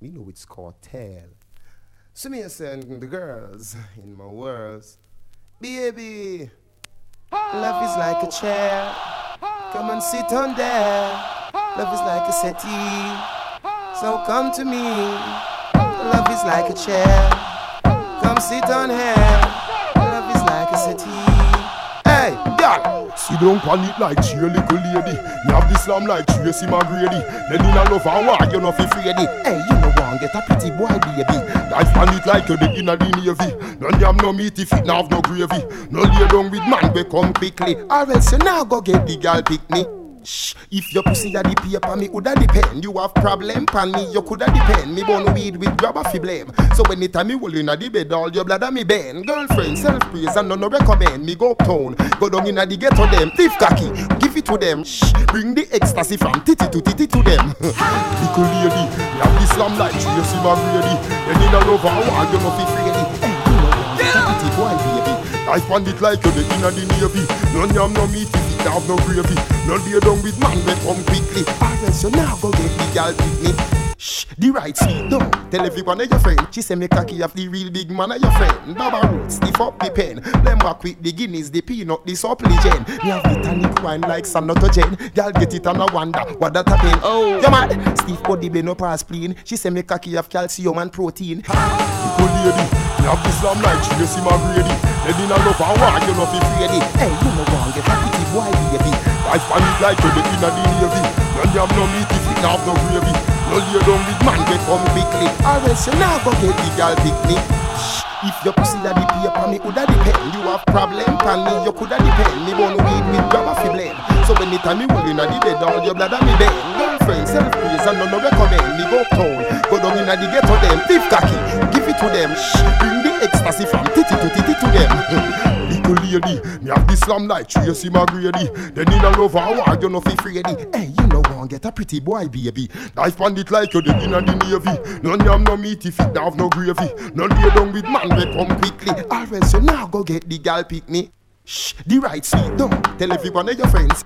Me know it's Kartel. So me send the girls in my worlds. Baby, love is like a chair. Come and sit on there. Love is like a settee. So come to me. Love is like a chair. Come sit on here. Love is like a settee. Hey, girl. Sit down pan it like cheer little lady. Me have the slam like Tracy McGrady. Then in a love and war, you know fi fredy. Hey, you one get a pretty boy, baby. Life pan it like you the inna the navy. None damn no meat if it have no gravy. No lay down with man we come quickly. Or else you now go get the girl pick me. Shh, if your pussy a the paper, me woulda depend. You have problem pan me, you coulda depend. Me born weed with a fi blame. So when it time me roll inna the bed, all your blood a me bend. Girlfriend, self praise and none no recommend. Me go uptown, go down inna the ghetto them. Thief cocky, give it to them. Shh, bring the ecstasy from titty to titty to them. Little lady, have the slam like Tracy McGrady. Then in a love and war, you know fi fredy. Hey, you know a pretty boy, baby. Life pan it like you the inna the navy. None yam no meat if have no gravy. No lay down with man we come quickly. Or else you now go get the girl pick me. Shh, the right sweet no. Tell everyone of your friend. She say me cocky of the real big man of your friend. Baba roots, stiff up the pen. Them back with the Guinness, the peanut, the Supligen. Me have the tonic wine like some notogen. Girl get it and I wonder what that happen. Oh, you mad? Stiff body bend up her spleen. She say me cocky of calcium and protein. Ah. Lady, me have the slam like Tracy McGrady. Then in a love and war, you know fi fredy. Hey, you know one get a pretty boy, baby. Life pan it like you the inna the navy. None yam no meat if it have no gravy. No down with man we come quickly. Or else you now go get the girl. Shh, If your pussy a the paper, me coulda depend. You have problem pan me, you coulda depend. Me born weed with grab fi blame. So anytime me roll inna the bed, all your blood a me bend. Girlfriend, self praise and none no recommend. Me go uptown, go down inna the ghetto them. Thief cocky, give it to them. Shh, ecstasy from titty to titty to them. Little lady, me have the slam like Tracy McGrady. Then in a love and war, you know fi fredy. Hey, you know one get a pretty boy, baby. Life pan it like you the inna the navy. None yam no meat if it have no gravy. No lay down with man we come quickly. Or else you now go get the girl pick me. Shh, the right sweet no. Tell everyone of your friends.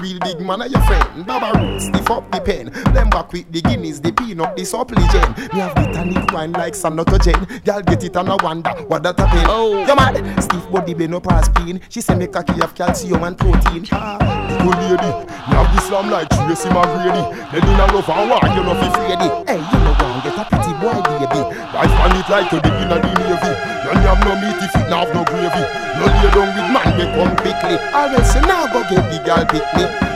Real big man of your friend. Baba roots, stiff up the pen. Them back with the Guinness, the peanut, the Supligen. Me have the tonic wine like some notogen. Girl get it and I wonder what that happen. Oh, you mad? Stiff body bend up her spleen. She say me cocky have calcium and protein. Ah, Little lady, me have the slam like Tracy McGrady. Then in a love and war, you know fi fredy. hey, you know one get a pretty boy, baby. Life pan it like you the inna the yam no meat if it have no gravy. No lay down with man we come quickly. Or else you now go get the girl pick me.